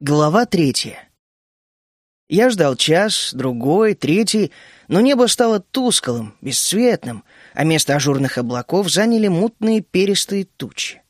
Глава третья. Я ждал час, другой, третий, но небо стало тусклым, бесцветным, а место ажурных облаков заняли мутные перистые тучи.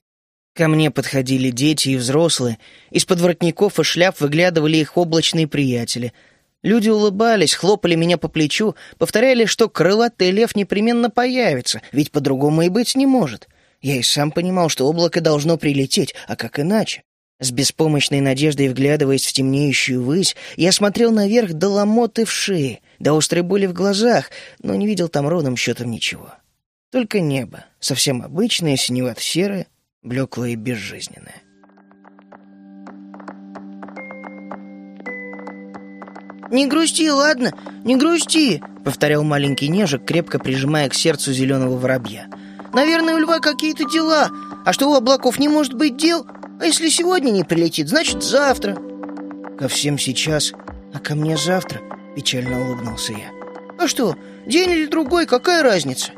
Ко мне подходили дети и взрослые, из-под воротников и шляп выглядывали их облачные приятели. Люди улыбались, хлопали меня по плечу, повторяли, что крылатый лев непременно появится, ведь по-другому и быть не может. Я и сам понимал, что облако должно прилететь, а как иначе? С беспомощной надеждой вглядываясь в темнеющую высь, я смотрел наверх до ломоты в шее, до острой боли в глазах, но не видел там ровным счетом ничего. Только небо, совсем обычное, синевато-серое, блеклое и безжизненное. «Не грусти, ладно? Не грусти!» — повторял маленький нежик, крепко прижимая к сердцу зеленого воробья. «Наверное, у льва какие-то дела. А что у облаков не может быть дел, а если сегодня не прилетит, значит завтра. Ко всем сейчас, а ко мне завтра, печально улыбнулся я. А что, день или другой, какая разница?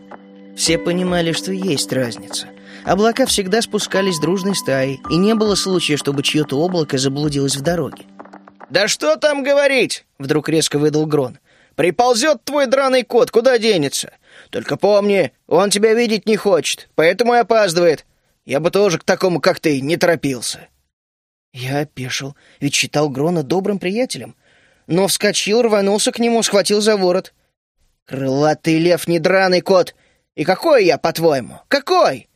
Все понимали, что есть разница. Облака всегда спускались дружной стаей, и не было случая, чтобы чье-то облако заблудилось в дороге. «Да что там говорить?» — вдруг резко выдал Грон. «Приползет твой драный кот, куда денется? Только помни, он тебя видеть не хочет, поэтому и опаздывает. Я бы тоже к такому, как ты, не торопился. Я опешил, ведь считал Грона добрым приятелем. Но вскочил, рванулся к нему, схватил за ворот. «Крылатый лев, не драный кот! И какой я, по-твоему? Какой?»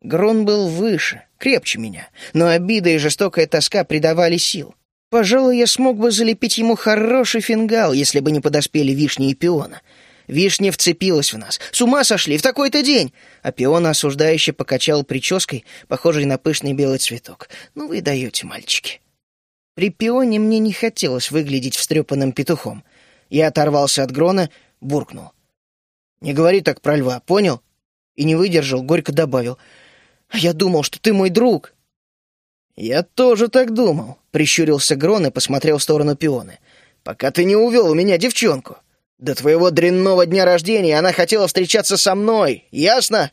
Грон был выше, крепче меня, но обида и жестокая тоска придавали сил. Пожалуй, я смог бы залепить ему хороший фингал, если бы не подоспели вишни и пиона — Вишня вцепилась в нас. С ума сошли в такой-то день!» А пиона осуждающе покачал прической, похожей на пышный белый цветок. «Ну вы даете, мальчики!» При пионе мне не хотелось выглядеть встрепанным петухом. Я оторвался от грона, буркнул. «Не говори так про льва, понял?» И не выдержал, горько добавил. «Я думал, что ты мой друг!» «Я тоже так думал», — прищурился Грон и посмотрел в сторону пионы. «Пока ты не увел у меня девчонку». До твоего дрянного дня рождения она хотела встречаться со мной, ясно?»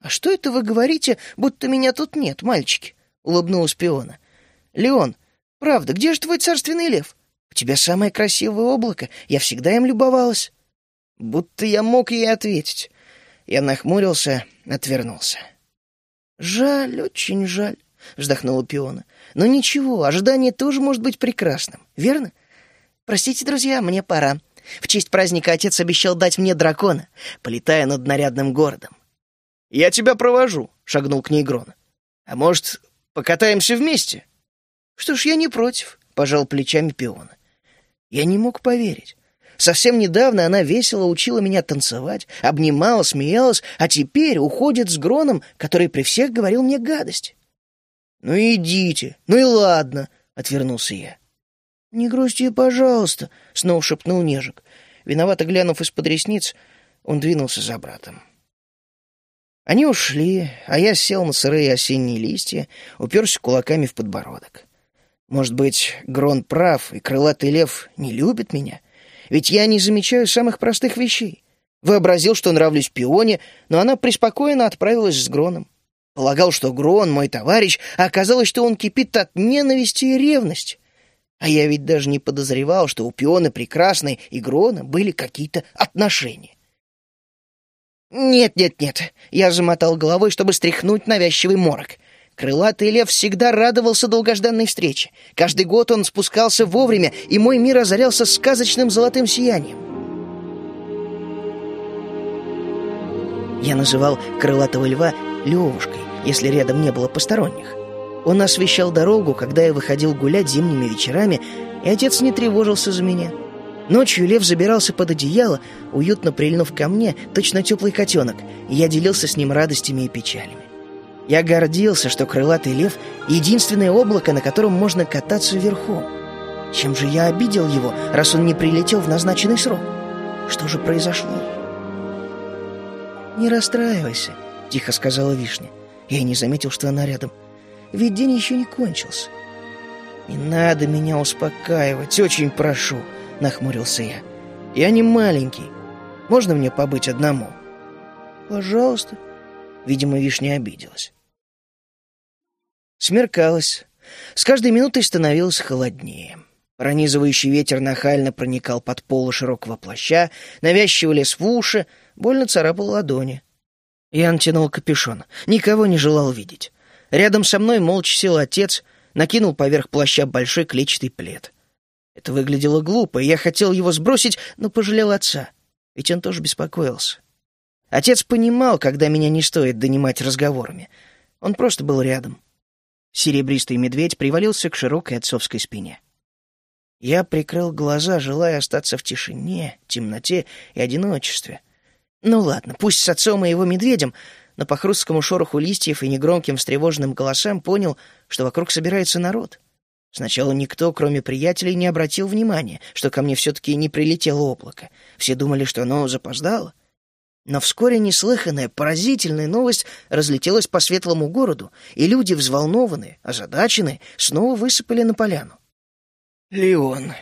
«А что это вы говорите, будто меня тут нет, мальчики?» — улыбнулась пиона. «Леон, правда, где же твой царственный лев? У тебя самое красивое облако, я всегда им любовалась». Будто я мог ей ответить. Я нахмурился, отвернулся. «Жаль, очень жаль», — вздохнула пиона. «Но ничего, ожидание тоже может быть прекрасным, верно? Простите, друзья, мне пора. В честь праздника отец обещал дать мне дракона, полетая над нарядным городом. «Я тебя провожу», — шагнул к ней Грон. «А может, покатаемся вместе?» «Что ж, я не против», — пожал плечами пиона. Я не мог поверить. Совсем недавно она весело учила меня танцевать, обнимала, смеялась, а теперь уходит с Гроном, который при всех говорил мне гадость. «Ну идите, ну и ладно», — отвернулся я. «Не грусти, пожалуйста», — снова шепнул Нежик. Виновато глянув из-под ресниц, он двинулся за братом. Они ушли, а я сел на сырые осенние листья, уперся кулаками в подбородок. Может быть, Грон прав, и крылатый лев не любит меня? Ведь я не замечаю самых простых вещей. Вообразил, что нравлюсь пионе, но она преспокойно отправилась с Гроном. Полагал, что Грон мой товарищ, а оказалось, что он кипит от ненависти и ревности. А я ведь даже не подозревал, что у Пионы Прекрасной и Грона были какие-то отношения. «Нет, нет, нет!» — я замотал головой, чтобы стряхнуть навязчивый морок. Крылатый лев всегда радовался долгожданной встрече. Каждый год он спускался вовремя, и мой мир озарялся сказочным золотым сиянием. Я называл крылатого льва Левушкой, если рядом не было посторонних. Он освещал дорогу, когда я выходил гулять зимними вечерами, и отец не тревожился за меня. Ночью лев забирался под одеяло, уютно прильнув ко мне, точно теплый котенок, и я делился с ним радостями и печалями. Я гордился, что крылатый лев — единственное облако, на котором можно кататься верхом. Чем же я обидел его, раз он не прилетел в назначенный срок? Что же произошло? «Не расстраивайся», — тихо сказала Вишня. Я и не заметил, что она рядом ведь день еще не кончился. «Не надо меня успокаивать, очень прошу», — нахмурился я. «Я не маленький. Можно мне побыть одному?» «Пожалуйста». Видимо, вишня обиделась. Смеркалось. С каждой минутой становилось холоднее. Пронизывающий ветер нахально проникал под полы широкого плаща, навязчиво лез в уши, больно царапал ладони. Я натянул капюшон, никого не желал видеть. Рядом со мной молча сел отец, накинул поверх плаща большой клетчатый плед. Это выглядело глупо, и я хотел его сбросить, но пожалел отца, ведь он тоже беспокоился. Отец понимал, когда меня не стоит донимать разговорами. Он просто был рядом. Серебристый медведь привалился к широкой отцовской спине. Я прикрыл глаза, желая остаться в тишине, темноте и одиночестве. Ну ладно, пусть с отцом и его медведем, но по хрусткому шороху листьев и негромким встревоженным голосам понял, что вокруг собирается народ. Сначала никто, кроме приятелей, не обратил внимания, что ко мне все-таки не прилетело облако. Все думали, что оно запоздало. Но вскоре неслыханная, поразительная новость разлетелась по светлому городу, и люди, взволнованные, озадаченные, снова высыпали на поляну. «Леон,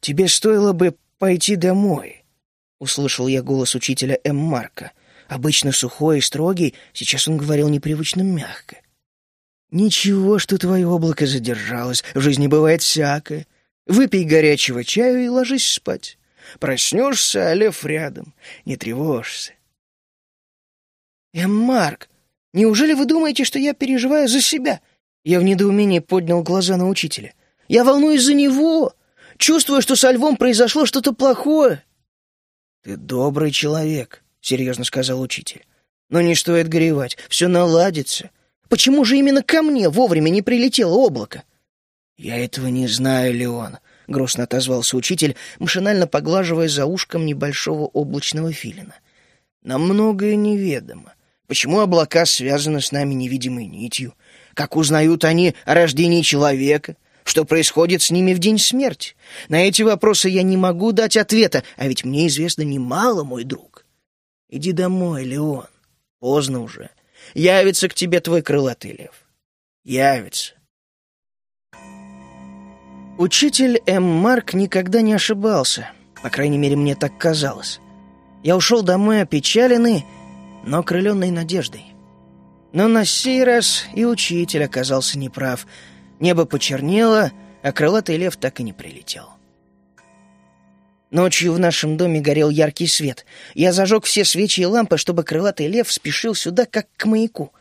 тебе стоило бы пойти домой», — услышал я голос учителя М. Марка. Обычно сухой и строгий, сейчас он говорил непривычно мягко. «Ничего, что твое облако задержалось, в жизни бывает всякое. Выпей горячего чаю и ложись спать. Проснешься, а лев рядом, не тревожься». «М. Марк, неужели вы думаете, что я переживаю за себя?» Я в недоумении поднял глаза на учителя. Я волнуюсь за него. Чувствую, что со львом произошло что-то плохое. — Ты добрый человек, — серьезно сказал учитель. — Но не стоит горевать, все наладится. Почему же именно ко мне вовремя не прилетело облако? — Я этого не знаю, Леон, — грустно отозвался учитель, машинально поглаживая за ушком небольшого облачного филина. — Нам многое неведомо. Почему облака связаны с нами невидимой нитью? Как узнают они о рождении человека? Что происходит с ними в день смерти? На эти вопросы я не могу дать ответа, а ведь мне известно немало, мой друг. Иди домой, Леон. Поздно уже. Явится к тебе твой крылатый лев. Явится. Учитель М. Марк никогда не ошибался. По крайней мере, мне так казалось. Я ушел домой опечаленный, но окрыленный надеждой. Но на сей раз и учитель оказался неправ — Небо почернело, а крылатый лев так и не прилетел. Ночью в нашем доме горел яркий свет. Я зажег все свечи и лампы, чтобы крылатый лев спешил сюда, как к маяку.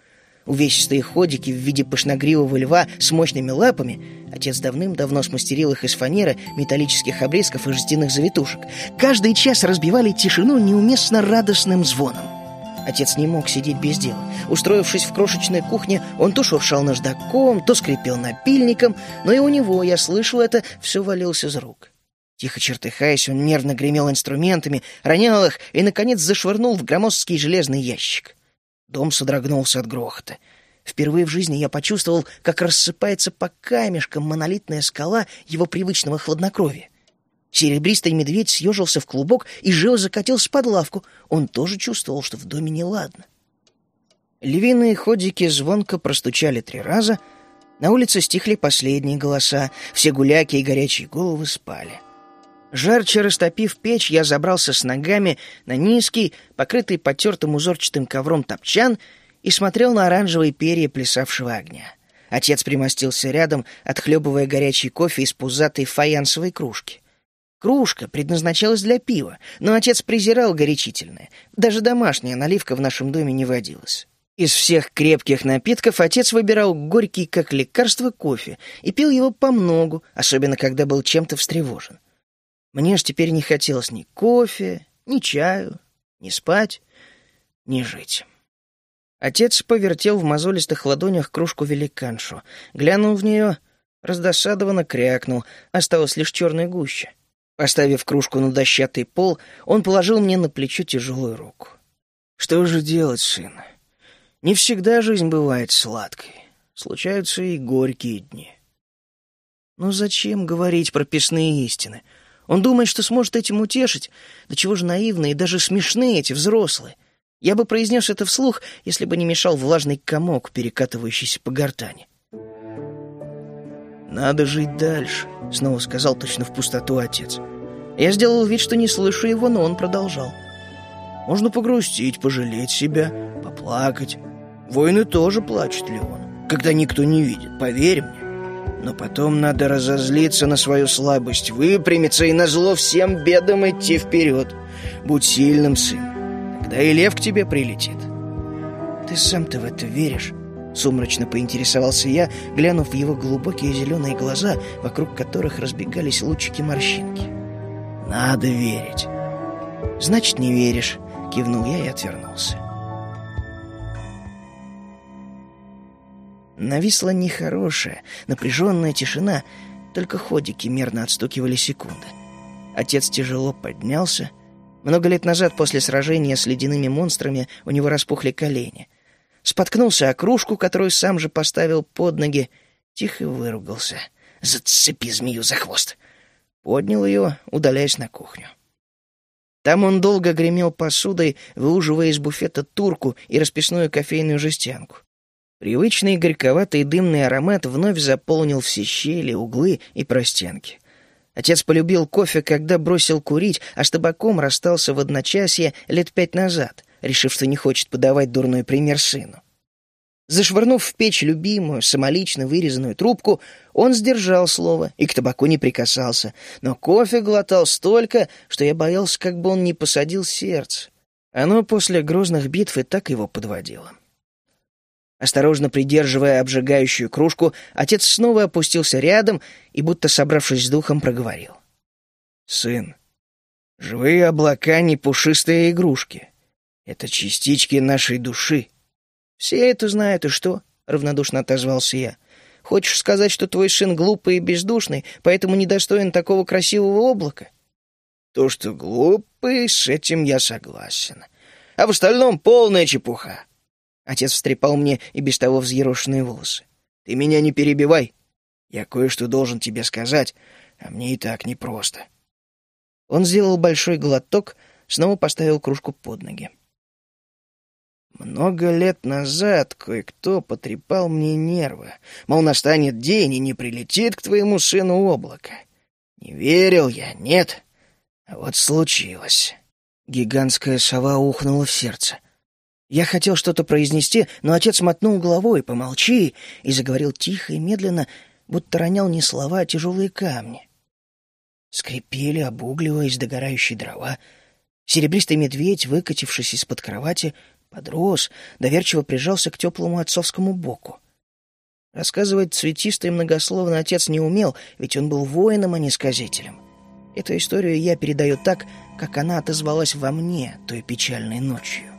Увесистые ходики в виде пышногривого льва с мощными лапами отец давным-давно смастерил их из фанеры, металлических обрезков и жестяных завитушек. Каждый час разбивали тишину неуместно радостным звоном. Отец не мог сидеть без дела. Устроившись в крошечной кухне, он то шуршал наждаком, то скрипел напильником, но и у него, я слышал это, все валилось из рук. Тихо чертыхаясь, он нервно гремел инструментами, ронял их и, наконец, зашвырнул в громоздкий железный ящик. Дом содрогнулся от грохота. Впервые в жизни я почувствовал, как рассыпается по камешкам монолитная скала его привычного хладнокровия. Серебристый медведь съежился в клубок и живо закатился под лавку. Он тоже чувствовал, что в доме неладно. Львиные ходики звонко простучали три раза. На улице стихли последние голоса. Все гуляки и горячие головы спали. Жарче растопив печь, я забрался с ногами на низкий, покрытый потертым узорчатым ковром топчан и смотрел на оранжевые перья плясавшего огня. Отец примостился рядом, отхлебывая горячий кофе из пузатой фаянсовой кружки. Кружка предназначалась для пива, но отец презирал горячительное. Даже домашняя наливка в нашем доме не водилась. Из всех крепких напитков отец выбирал горький как лекарство кофе и пил его помногу, особенно когда был чем-то встревожен. Мне ж теперь не хотелось ни кофе, ни чаю, ни спать, ни жить. Отец повертел в мозолистых ладонях кружку великаншу, глянул в нее, раздосадованно крякнул, осталось лишь черная гуща. Поставив кружку на дощатый пол, он положил мне на плечо тяжелую руку. «Что же делать, сын? Не всегда жизнь бывает сладкой. Случаются и горькие дни». «Ну зачем говорить прописные истины? Он думает, что сможет этим утешить. Да чего же наивные и даже смешные эти взрослые. Я бы произнес это вслух, если бы не мешал влажный комок, перекатывающийся по гортани. «Надо жить дальше», — снова сказал точно в пустоту отец. Я сделал вид, что не слышу его, но он продолжал. «Можно погрустить, пожалеть себя, поплакать. Воины тоже плачут, Леон, когда никто не видит, поверь мне. Но потом надо разозлиться на свою слабость, выпрямиться и назло всем бедам идти вперед. Будь сильным, сын. Тогда и лев к тебе прилетит. Ты сам-то в это веришь? Сумрачно поинтересовался я, глянув в его глубокие зеленые глаза, вокруг которых разбегались лучики морщинки. «Надо верить». «Значит, не веришь», — кивнул я и отвернулся. Нависла нехорошая, напряженная тишина, только ходики мерно отстукивали секунды. Отец тяжело поднялся. Много лет назад, после сражения с ледяными монстрами, у него распухли колени — споткнулся о кружку, которую сам же поставил под ноги, тихо выругался. «Зацепи змею за хвост!» Поднял ее, удаляясь на кухню. Там он долго гремел посудой, выуживая из буфета турку и расписную кофейную жестянку. Привычный горьковатый дымный аромат вновь заполнил все щели, углы и простенки. Отец полюбил кофе, когда бросил курить, а с табаком расстался в одночасье лет пять назад — решив, что не хочет подавать дурной пример сыну. Зашвырнув в печь любимую, самолично вырезанную трубку, он сдержал слово и к табаку не прикасался, но кофе глотал столько, что я боялся, как бы он не посадил сердце. Оно после грозных битв и так его подводило. Осторожно придерживая обжигающую кружку, отец снова опустился рядом и, будто собравшись с духом, проговорил. «Сын, живые облака — не пушистые игрушки. Это частички нашей души. Все это знают, и что? Равнодушно отозвался я. Хочешь сказать, что твой сын глупый и бездушный, поэтому недостоин такого красивого облака? То, что глупый, с этим я согласен. А в остальном полная чепуха. Отец встрепал мне и без того взъерошенные волосы. Ты меня не перебивай. Я кое-что должен тебе сказать, а мне и так непросто. Он сделал большой глоток, снова поставил кружку под ноги. Много лет назад кое-кто потрепал мне нервы. Мол, настанет день и не прилетит к твоему сыну облако. Не верил я, нет. А вот случилось. Гигантская сова ухнула в сердце. Я хотел что-то произнести, но отец мотнул головой, помолчи, и заговорил тихо и медленно, будто ронял не слова, а тяжелые камни. Скрипели, обугливаясь догорающие дрова. Серебристый медведь, выкатившись из-под кровати, Подрос, доверчиво прижался к теплому отцовскому боку. Рассказывать цветисто и многословно отец не умел, ведь он был воином, а не сказителем. Эту историю я передаю так, как она отозвалась во мне той печальной ночью.